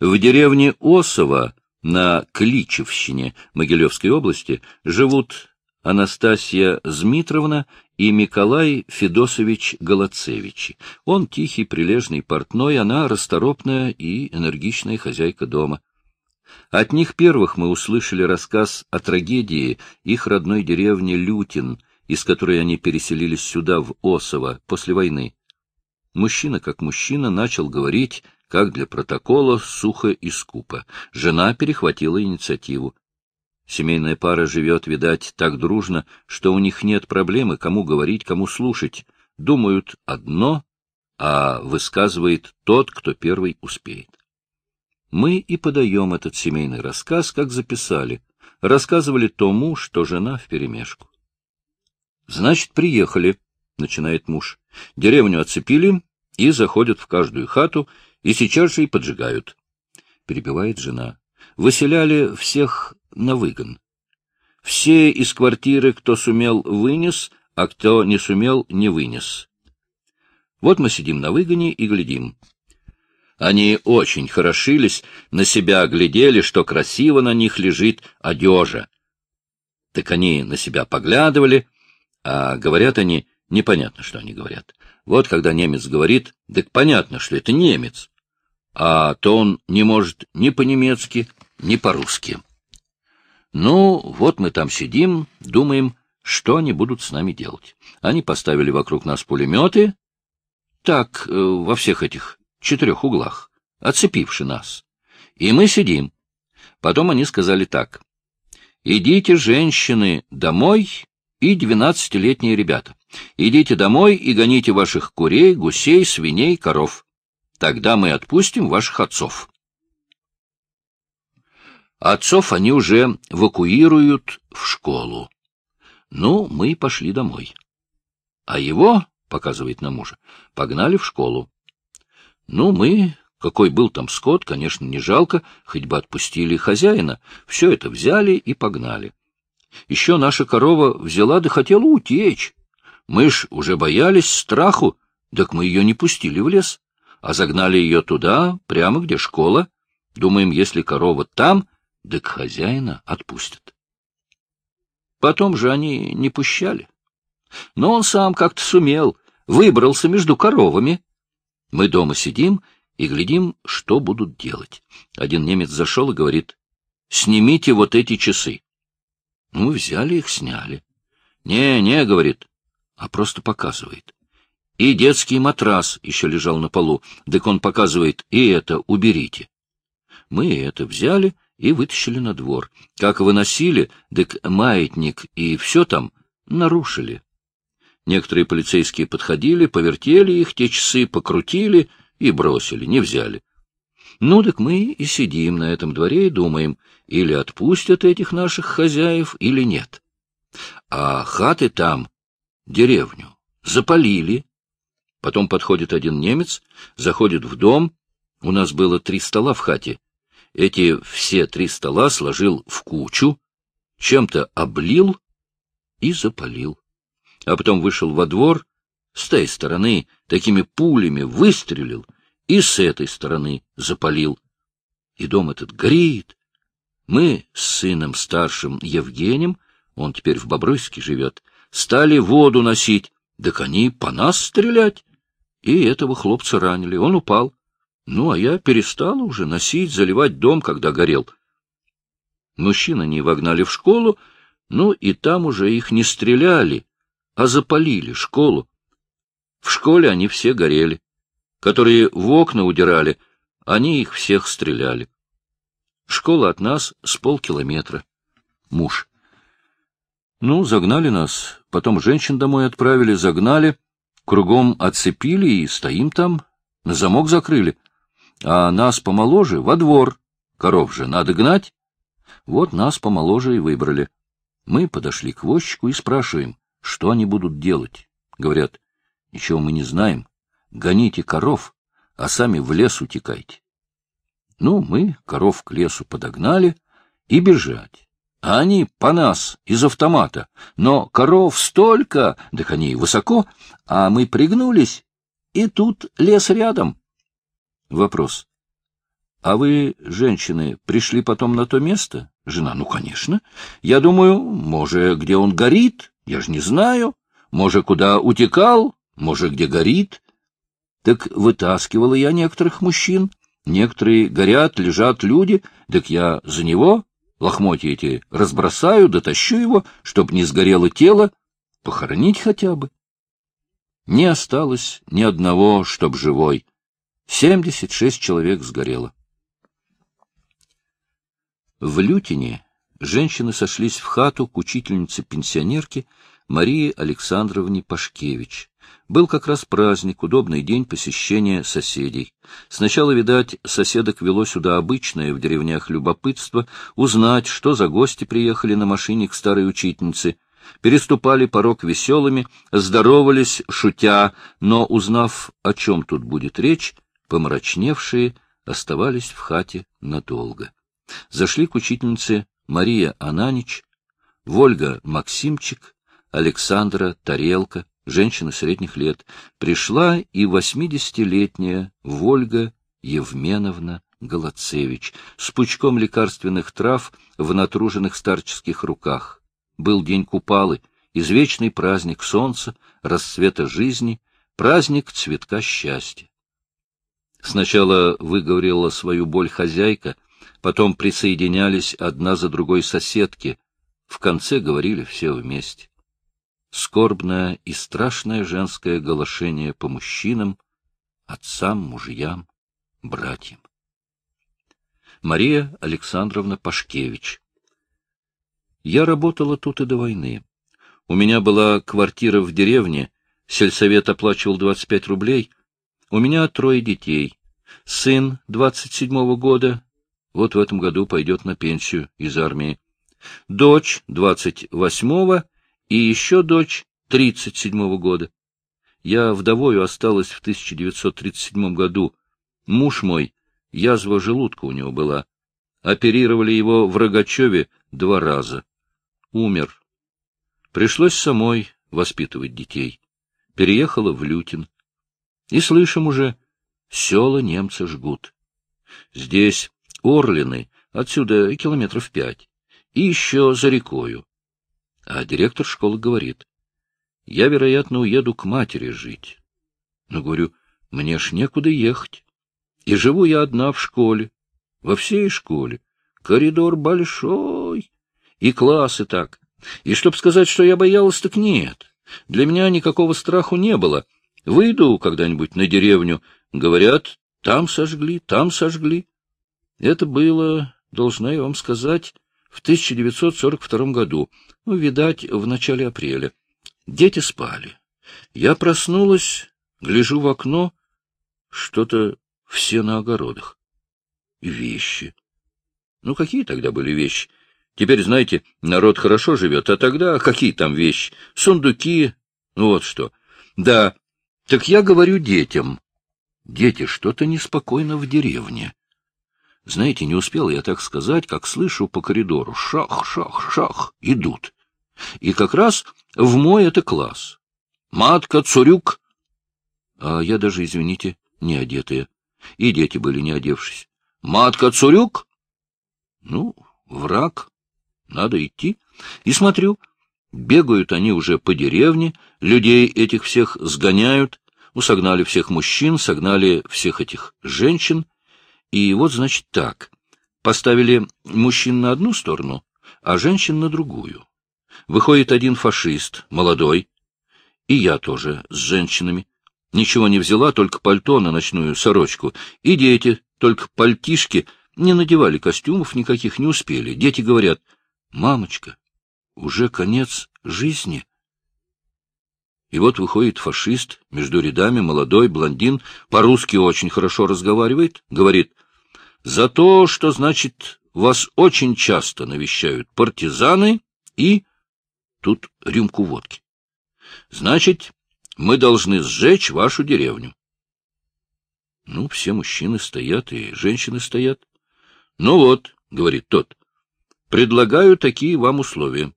В деревне Осово на Кличевщине Могилевской области живут Анастасия Змитровна и Николай Федосович Голоцевич. Он тихий, прилежный портной, она расторопная и энергичная хозяйка дома. От них первых мы услышали рассказ о трагедии их родной деревни Лютин, из которой они переселились сюда, в Осово, после войны. Мужчина, как мужчина, начал говорить, как для протокола, сухо и скупо. Жена перехватила инициативу. Семейная пара живет, видать, так дружно, что у них нет проблемы, кому говорить, кому слушать. Думают одно, а высказывает тот, кто первый успеет. Мы и подаем этот семейный рассказ, как записали. Рассказывали тому, что жена вперемешку. — Значит, приехали, — начинает муж. Деревню оцепили и заходят в каждую хату, и сейчас же и поджигают. Перебивает жена. Выселяли всех на выгон. Все из квартиры, кто сумел, вынес, а кто не сумел, не вынес. Вот мы сидим на выгоне и глядим. Они очень хорошились, на себя глядели, что красиво на них лежит одежа. Так они на себя поглядывали, а говорят они, непонятно, что они говорят. Вот когда немец говорит, так понятно, что это немец, а то он не может ни по-немецки, ни по-русски. Ну, вот мы там сидим, думаем, что они будут с нами делать. Они поставили вокруг нас пулеметы, так, э, во всех этих четырех углах, оцепивши нас. И мы сидим. Потом они сказали так. «Идите, женщины, домой и двенадцатилетние ребята. Идите домой и гоните ваших курей, гусей, свиней, коров. Тогда мы отпустим ваших отцов». Отцов они уже эвакуируют в школу. Ну, мы пошли домой. А его, — показывает на мужа, — погнали в школу. Ну, мы, какой был там скот, конечно, не жалко, хоть бы отпустили хозяина, все это взяли и погнали. Еще наша корова взяла да хотела утечь. Мы ж уже боялись страху, так мы ее не пустили в лес, а загнали ее туда, прямо где школа. Думаем, если корова там, так хозяина отпустят. Потом же они не пущали. Но он сам как-то сумел, выбрался между коровами. Мы дома сидим и глядим, что будут делать. Один немец зашел и говорит, «Снимите вот эти часы». Ну, взяли их, сняли. «Не, не», — говорит, а просто показывает. И детский матрас еще лежал на полу, так он показывает, и это уберите. Мы это взяли и вытащили на двор. Как выносили, так маятник и все там нарушили. Некоторые полицейские подходили, повертели их, те часы покрутили и бросили, не взяли. Ну, так мы и сидим на этом дворе и думаем, или отпустят этих наших хозяев, или нет. А хаты там, деревню, запалили. Потом подходит один немец, заходит в дом, у нас было три стола в хате, эти все три стола сложил в кучу, чем-то облил и запалил. А потом вышел во двор, с той стороны такими пулями выстрелил и с этой стороны запалил. И дом этот горит. Мы с сыном старшим Евгением, он теперь в Бобруйске живет, стали воду носить, так они по нас стрелять. И этого хлопца ранили, он упал. Ну, а я перестала уже носить, заливать дом, когда горел. Мужчин они вогнали в школу, ну, и там уже их не стреляли, а запалили школу. В школе они все горели. Которые в окна удирали, они их всех стреляли. Школа от нас с полкилометра. Муж. Ну, загнали нас, потом женщин домой отправили, загнали, кругом отцепили и стоим там, замок закрыли а нас помоложе — во двор. Коров же надо гнать. Вот нас помоложе и выбрали. Мы подошли к возчику и спрашиваем, что они будут делать. Говорят, ничего мы не знаем. Гоните коров, а сами в лес утекайте. Ну, мы коров к лесу подогнали и бежать. А они по нас из автомата. Но коров столько, да они высоко, а мы пригнулись, и тут лес рядом. Вопрос. А вы, женщины, пришли потом на то место? Жена, ну, конечно. Я думаю, может, где он горит? Я же не знаю. Может, куда утекал? Может, где горит? Так вытаскивала я некоторых мужчин. Некоторые горят, лежат люди, так я за него лохмотья эти разбросаю, дотащу его, чтоб не сгорело тело, похоронить хотя бы. Не осталось ни одного, чтоб живой. Семьдесят шесть человек сгорело. В Лютине женщины сошлись в хату к учительнице-пенсионерке Марии Александровне Пашкевич. Был как раз праздник, удобный день посещения соседей. Сначала, видать, соседок вело сюда обычное в деревнях любопытство, узнать, что за гости приехали на машине к старой учительнице. Переступали порог веселыми, здоровались, шутя, но, узнав, о чем тут будет речь, помрачневшие оставались в хате надолго. Зашли к учительнице Мария Ананич, Вольга Максимчик, Александра Тарелка, женщина средних лет. Пришла и восьмидесятилетняя Вольга Евменовна Голоцевич с пучком лекарственных трав в натруженных старческих руках. Был день Купалы, извечный праздник солнца, расцвета жизни, праздник цветка счастья. Сначала выговорила свою боль хозяйка — потом присоединялись одна за другой соседки, в конце говорили все вместе. Скорбное и страшное женское голошение по мужчинам, отцам, мужьям, братьям. Мария Александровна Пашкевич Я работала тут и до войны. У меня была квартира в деревне, сельсовет оплачивал 25 рублей. У меня трое детей. Сын 27-го года, вот в этом году пойдет на пенсию из армии. Дочь двадцать восьмого и еще дочь тридцать седьмого года. Я вдовою осталась в 1937 году. Муж мой, язва желудка у него была. Оперировали его в Рогачеве два раза. Умер. Пришлось самой воспитывать детей. Переехала в Лютин. И слышим уже, села немцы жгут. Здесь Орлины, отсюда километров пять, и еще за рекою. А директор школы говорит, я, вероятно, уеду к матери жить. Но, говорю, мне ж некуда ехать. И живу я одна в школе, во всей школе. Коридор большой, и классы так. И чтоб сказать, что я боялась, так нет. Для меня никакого страху не было. Выйду когда-нибудь на деревню, говорят, там сожгли, там сожгли. Это было, должна я вам сказать, в 1942 году, ну, видать, в начале апреля. Дети спали. Я проснулась, гляжу в окно, что-то все на огородах. И вещи. Ну, какие тогда были вещи? Теперь, знаете, народ хорошо живет, а тогда какие там вещи? Сундуки, ну вот что. Да, так я говорю детям. Дети, что-то неспокойно в деревне. Знаете, не успел я так сказать, как слышу по коридору «шах, шах, шах» идут. И как раз в мой это класс. Матка, Цурюк. А я даже, извините, не одетая. И дети были не одевшись. Матка, Цурюк. Ну, враг. Надо идти. И смотрю, бегают они уже по деревне, людей этих всех сгоняют, усогнали всех мужчин, согнали всех этих женщин — и вот, значит, так. Поставили мужчин на одну сторону, а женщин на другую. Выходит один фашист, молодой, и я тоже с женщинами. Ничего не взяла, только пальто на ночную сорочку. И дети, только пальтишки, не надевали костюмов никаких, не успели. Дети говорят, «Мамочка, уже конец жизни». И вот выходит фашист, между рядами молодой блондин, по-русски очень хорошо разговаривает, говорит, «За то, что, значит, вас очень часто навещают партизаны и...» Тут рюмку водки. «Значит, мы должны сжечь вашу деревню». Ну, все мужчины стоят и женщины стоят. «Ну вот», — говорит тот, — «предлагаю такие вам условия»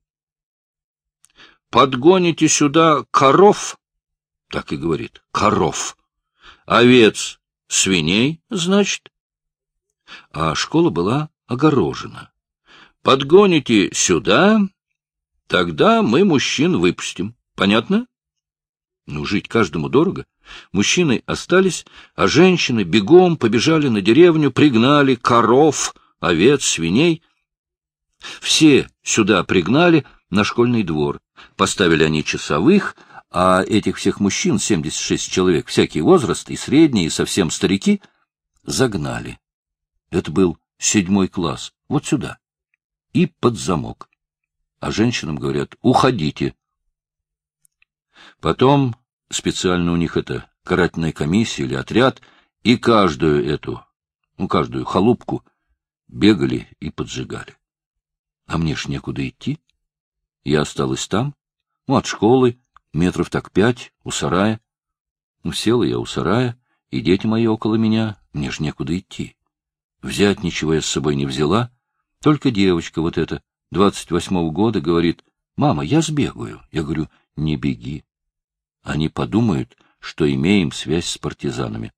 подгоните сюда коров, так и говорит, коров, овец, свиней, значит, а школа была огорожена. Подгоните сюда, тогда мы мужчин выпустим. Понятно? Ну, жить каждому дорого. Мужчины остались, а женщины бегом побежали на деревню, пригнали коров, овец, свиней. Все сюда пригнали на школьный двор. Поставили они часовых, а этих всех мужчин, 76 человек, всякий возраст, и средние, и совсем старики, загнали. Это был седьмой класс, вот сюда, и под замок. А женщинам говорят, уходите. Потом специально у них это карательная комиссия или отряд, и каждую эту, ну, каждую халупку бегали и поджигали. А мне ж некуда идти. Я осталась там, ну, от школы, метров так пять, у сарая. Ну, села я у сарая, и дети мои около меня, мне ж некуда идти. Взять ничего я с собой не взяла, только девочка вот эта, двадцать восьмого года, говорит, «Мама, я сбегаю». Я говорю, «Не беги». Они подумают, что имеем связь с партизанами.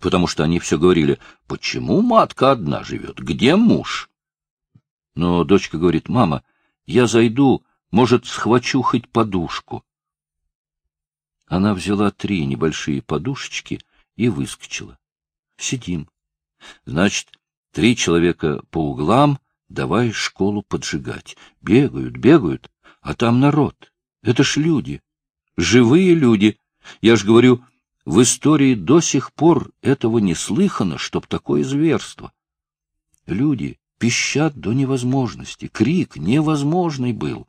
Потому что они все говорили, почему матка одна живет, где муж? Но дочка говорит, мама, я зайду, может, схвачу хоть подушку. Она взяла три небольшие подушечки и выскочила. Сидим. Значит, три человека по углам, давай школу поджигать. Бегают, бегают, а там народ. Это ж люди, живые люди. Я ж говорю, в истории до сих пор этого не слыхано, чтоб такое зверство. Люди пищат до невозможности, крик невозможный был.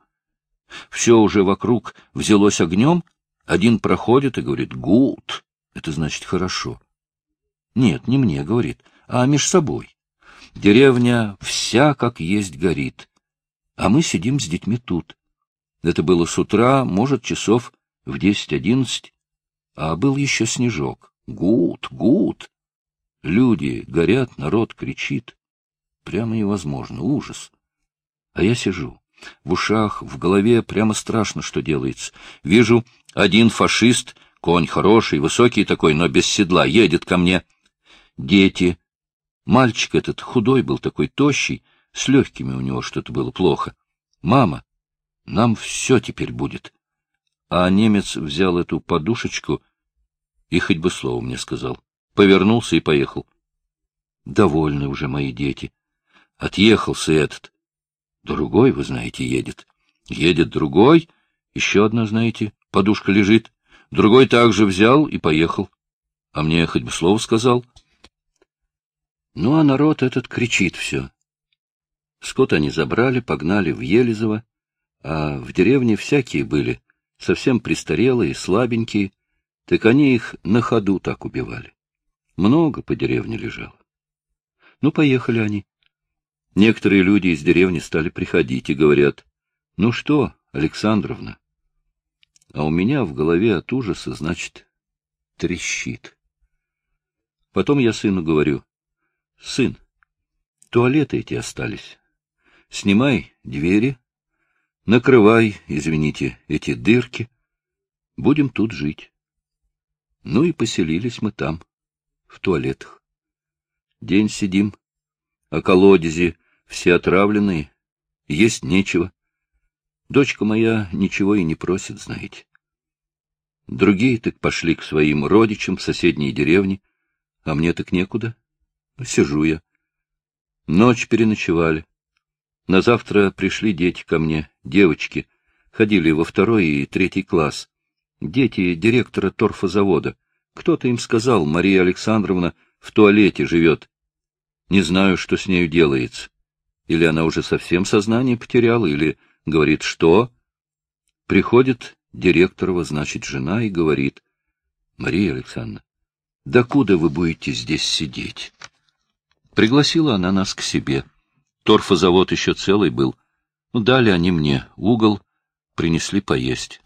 Все уже вокруг взялось огнем, один проходит и говорит «gut», это значит «хорошо». Нет, не мне, говорит, а меж собой. Деревня вся как есть горит, а мы сидим с детьми тут. Это было с утра, может, часов в десять-одиннадцать, а был еще снежок. Gut, gut. Люди горят, народ кричит. Прямо невозможно, ужас. А я сижу. В ушах, в голове прямо страшно, что делается. Вижу, один фашист, конь хороший, высокий такой, но без седла, едет ко мне. Дети. Мальчик этот худой был, такой тощий, с легкими у него что-то было плохо. Мама, нам все теперь будет а немец взял эту подушечку и хоть бы слово мне сказал. Повернулся и поехал. Довольны уже мои дети. Отъехался этот. Другой, вы знаете, едет. Едет другой, еще одна, знаете, подушка лежит. Другой также взял и поехал. А мне хоть бы слово сказал. Ну, а народ этот кричит все. Скот они забрали, погнали в Елизово, а в деревне всякие были совсем престарелые, слабенькие, так они их на ходу так убивали. Много по деревне лежало. Ну, поехали они. Некоторые люди из деревни стали приходить и говорят, «Ну что, Александровна?» А у меня в голове от ужаса, значит, трещит. Потом я сыну говорю, «Сын, туалеты эти остались. Снимай двери, Накрывай, извините, эти дырки. Будем тут жить. Ну и поселились мы там, в туалетах. День сидим, а колодези все отравленные, есть нечего. Дочка моя ничего и не просит, знаете. Другие так пошли к своим родичам в соседние деревни, а мне так некуда. Сижу я. Ночь переночевали. На завтра пришли дети ко мне, девочки, ходили во второй и третий класс. Дети директора торфозавода. Кто-то им сказал, Мария Александровна в туалете живет. Не знаю, что с нею делается. Или она уже совсем сознание потеряла, или говорит, что? Приходит директорова, значит, жена, и говорит, Мария Александровна, докуда вы будете здесь сидеть? Пригласила она нас к себе. Торфозавод еще целый был. Ну, дали они мне угол, принесли поесть.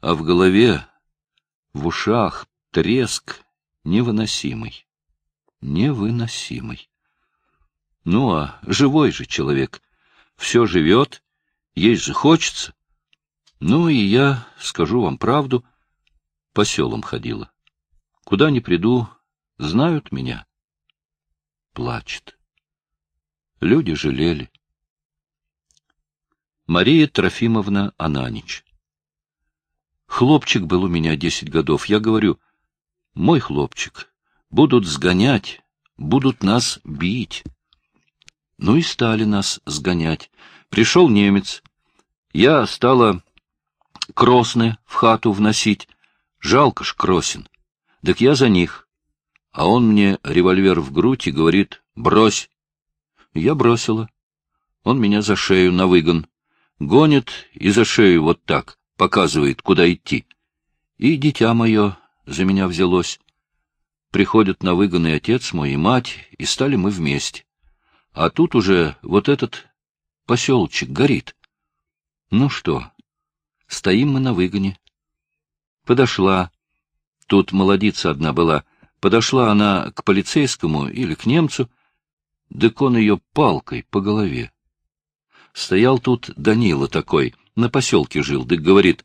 А в голове, в ушах треск невыносимый. Невыносимый. Ну, а живой же человек. Все живет, есть же хочется. Ну, и я, скажу вам правду, по селам ходила. Куда ни приду, знают меня. плачет. Люди жалели. Мария Трофимовна Ананич. Хлопчик был у меня десять годов. Я говорю, мой хлопчик, будут сгонять, будут нас бить. Ну и стали нас сгонять. Пришел немец. Я стала кросны в хату вносить. Жалко ж кросин. Так я за них. А он мне револьвер в грудь и говорит «брось». Я бросила. Он меня за шею на выгон. Гонит и за шею вот так, показывает, куда идти. И дитя мое за меня взялось. Приходят на выгон и отец мой, и мать, и стали мы вместе. А тут уже вот этот поселочек горит. Ну что, стоим мы на выгоне. Подошла. Тут молодица одна была. Подошла она к полицейскому или к немцу, дык он ее палкой по голове. Стоял тут Данила такой, на поселке жил, дык говорит,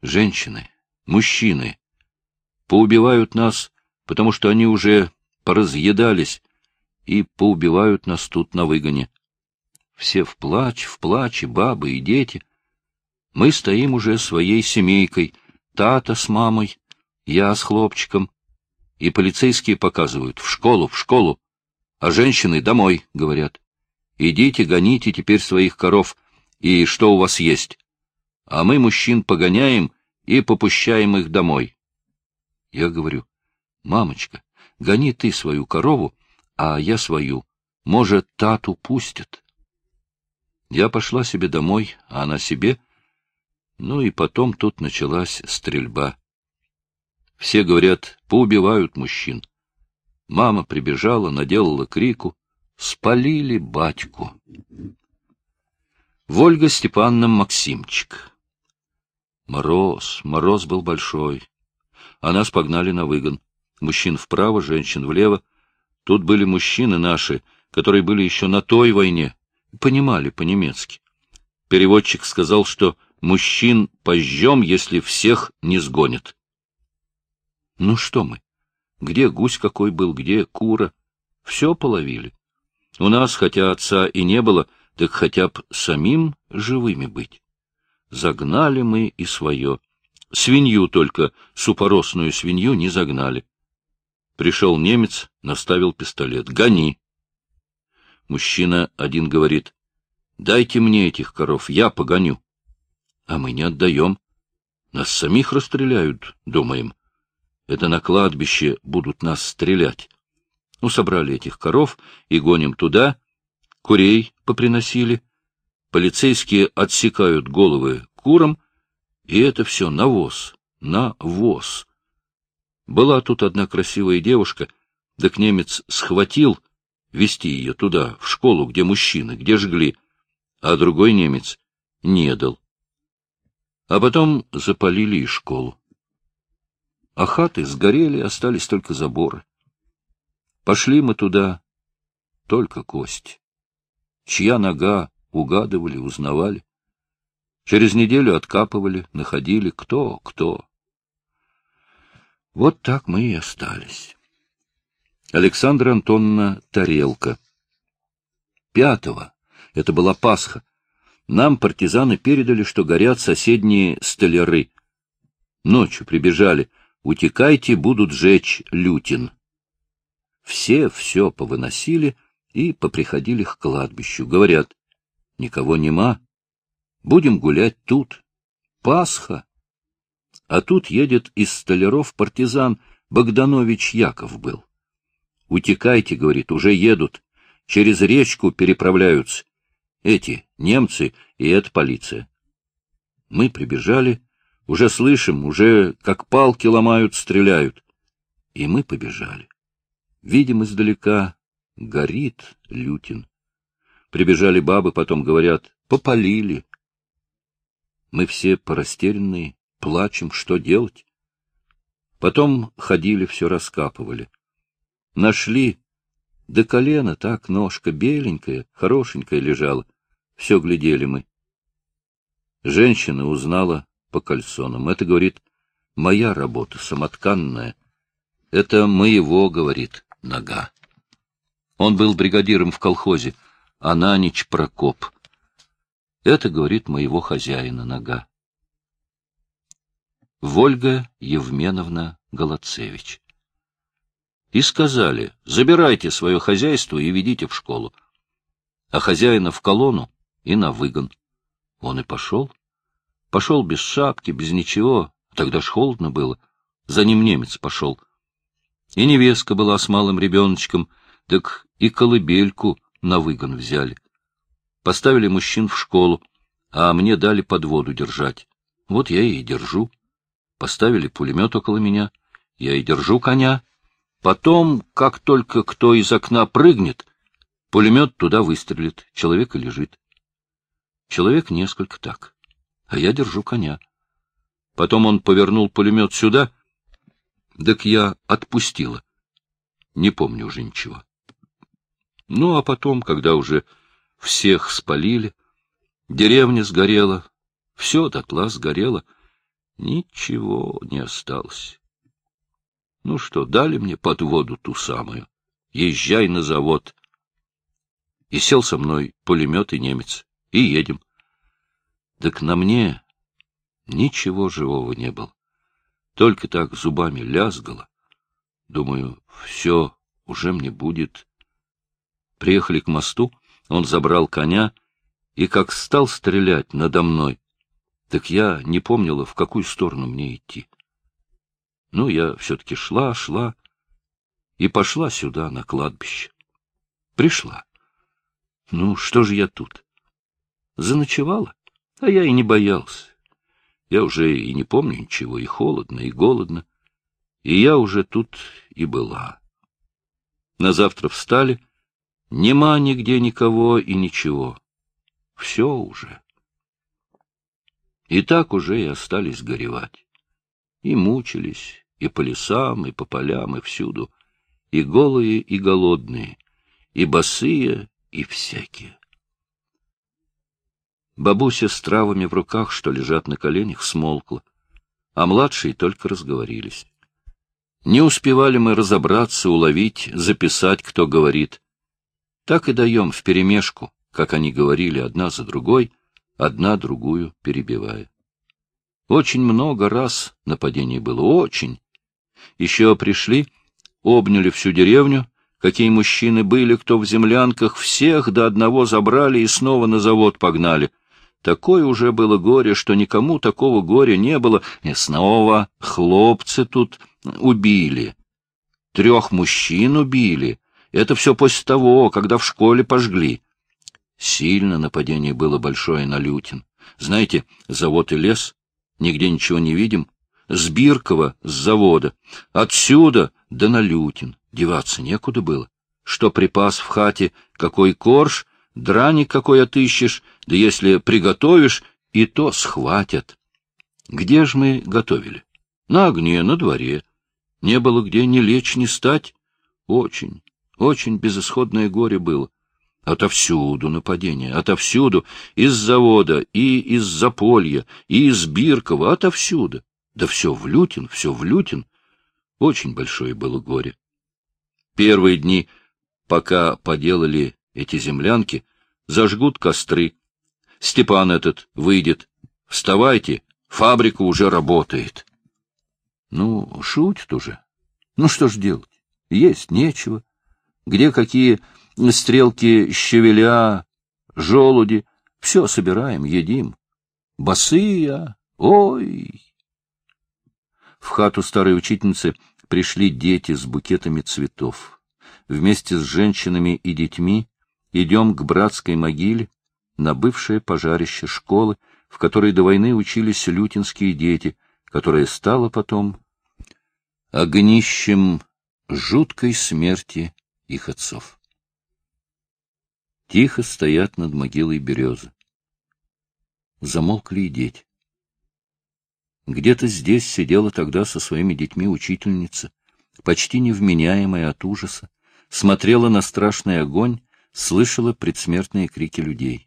женщины, мужчины, поубивают нас, потому что они уже поразъедались и поубивают нас тут на выгоне. Все в плач, в плаче, бабы и дети. Мы стоим уже своей семейкой, тата с мамой, я с хлопчиком, и полицейские показывают в школу, в школу, а женщины домой, говорят. Идите, гоните теперь своих коров, и что у вас есть. А мы мужчин погоняем и попущаем их домой. Я говорю, мамочка, гони ты свою корову, а я свою. Может, тату пустят. Я пошла себе домой, а она себе. Ну и потом тут началась стрельба. Все говорят, поубивают мужчин. Мама прибежала, наделала крику. Спалили батьку. Вольга Степановна Максимчик. Мороз, мороз был большой. А нас погнали на выгон. Мужчин вправо, женщин влево. Тут были мужчины наши, которые были еще на той войне, понимали по-немецки. Переводчик сказал, что мужчин пожжем, если всех не сгонят. Ну что мы? Где гусь какой был, где кура? Все половили. У нас, хотя отца и не было, так хотя б самим живыми быть. Загнали мы и свое. Свинью только, супоросную свинью, не загнали. Пришел немец, наставил пистолет. «Гони!» Мужчина один говорит. «Дайте мне этих коров, я погоню». А мы не отдаем. Нас самих расстреляют, думаем. Это на кладбище будут нас стрелять. Ну, собрали этих коров и гоним туда. Курей поприносили. Полицейские отсекают головы курам, и это все навоз, навоз. Была тут одна красивая девушка, так немец схватил вести ее туда, в школу, где мужчины, где жгли, а другой немец не дал. А потом запалили и школу а хаты сгорели, остались только заборы. Пошли мы туда, только кость. Чья нога, угадывали, узнавали. Через неделю откапывали, находили, кто, кто. Вот так мы и остались. Александра Антоновна Тарелка. Пятого, это была Пасха, нам партизаны передали, что горят соседние столяры. Ночью прибежали — Утекайте, будут жечь Лютин. Все все повыносили и поприходили к кладбищу. Говорят, никого нема, будем гулять тут. Пасха. А тут едет из столяров партизан Богданович Яков был. Утекайте, говорит, уже едут. Через речку переправляются. Эти немцы и эта полиция. Мы прибежали, уже слышим, уже как палки ломают, стреляют. И мы побежали. Видим издалека, горит Лютин. Прибежали бабы, потом говорят, попалили. Мы все порастерянные, плачем, что делать. Потом ходили, все раскапывали. Нашли, до колена так ножка беленькая, хорошенькая лежала. Все глядели мы. Женщина узнала по кальсонам. Это, говорит, моя работа, самотканная. Это моего, говорит, нога. Он был бригадиром в колхозе, а на ночь Прокоп. Это говорит моего хозяина нога. Вольга Евменовна Голоцевич. И сказали, забирайте свое хозяйство и ведите в школу. А хозяина в колонну и на выгон. Он и пошел. Пошел без шапки, без ничего. Тогда ж холодно было. За ним немец пошел. И невестка была с малым ребеночком, так и колыбельку на выгон взяли. Поставили мужчин в школу, а мне дали под воду держать. Вот я и держу. Поставили пулемет около меня, я и держу коня. Потом, как только кто из окна прыгнет, пулемет туда выстрелит, человек и лежит. Человек несколько так, а я держу коня. Потом он повернул пулемет сюда, так я отпустила. Не помню уже ничего. Ну, а потом, когда уже всех спалили, деревня сгорела, все дотла сгорело, ничего не осталось. Ну что, дали мне под воду ту самую. Езжай на завод. И сел со мной пулемет и немец. И едем. Так на мне ничего живого не было. Только так зубами лязгало. Думаю, все, уже мне будет. Приехали к мосту, он забрал коня и как стал стрелять надо мной, так я не помнила, в какую сторону мне идти. Ну, я все-таки шла, шла и пошла сюда, на кладбище. Пришла. Ну, что же я тут? Заночевала? А я и не боялся. Я уже и не помню ничего, и холодно, и голодно. И я уже тут и была. На завтра встали, нема нигде никого и ничего. Все уже. И так уже и остались горевать. И мучились, и по лесам, и по полям, и всюду. И голые, и голодные, и босые, и всякие. Бабуся с травами в руках, что лежат на коленях, смолкла, а младшие только разговорились. Не успевали мы разобраться, уловить, записать, кто говорит. Так и даем вперемешку, как они говорили одна за другой, одна другую перебивая. Очень много раз нападений было, очень. Еще пришли, обняли всю деревню, какие мужчины были, кто в землянках, всех до одного забрали и снова на завод погнали — Такое уже было горе, что никому такого горя не было, и снова хлопцы тут убили. Трех мужчин убили. Это все после того, когда в школе пожгли. Сильно нападение было большое на Лютин. Знаете, завод и лес, нигде ничего не видим. С Биркова, с завода. Отсюда да на Лютин. Деваться некуда было. Что припас в хате, какой корж, драник какой отыщешь, да если приготовишь, и то схватят. Где ж мы готовили? На огне, на дворе. Не было где ни лечь, ни стать. Очень, очень безысходное горе было. Отовсюду нападение, отовсюду, из завода, и из Заполья, и из Биркова, отовсюду. Да все в Лютин, все в Лютин. Очень большое было горе. Первые дни, пока поделали эти землянки, зажгут костры. Степан этот выйдет. Вставайте, фабрика уже работает. Ну, шутит уже. Ну, что ж делать? Есть нечего. Где какие стрелки щавеля, желуди. Все собираем, едим. Босые, ой! В хату старой учительницы пришли дети с букетами цветов. Вместе с женщинами и детьми идем к братской могиле, на бывшее пожарище школы, в которой до войны учились лютинские дети, которая стала потом огнищем жуткой смерти их отцов. Тихо стоят над могилой березы. Замолкли и дети. Где-то здесь сидела тогда со своими детьми учительница, почти невменяемая от ужаса, смотрела на страшный огонь, слышала предсмертные крики людей.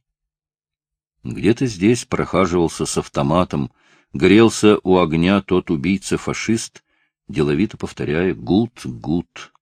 Где-то здесь прохаживался с автоматом, грелся у огня тот убийца-фашист, деловито повторяя «гуд, гуд».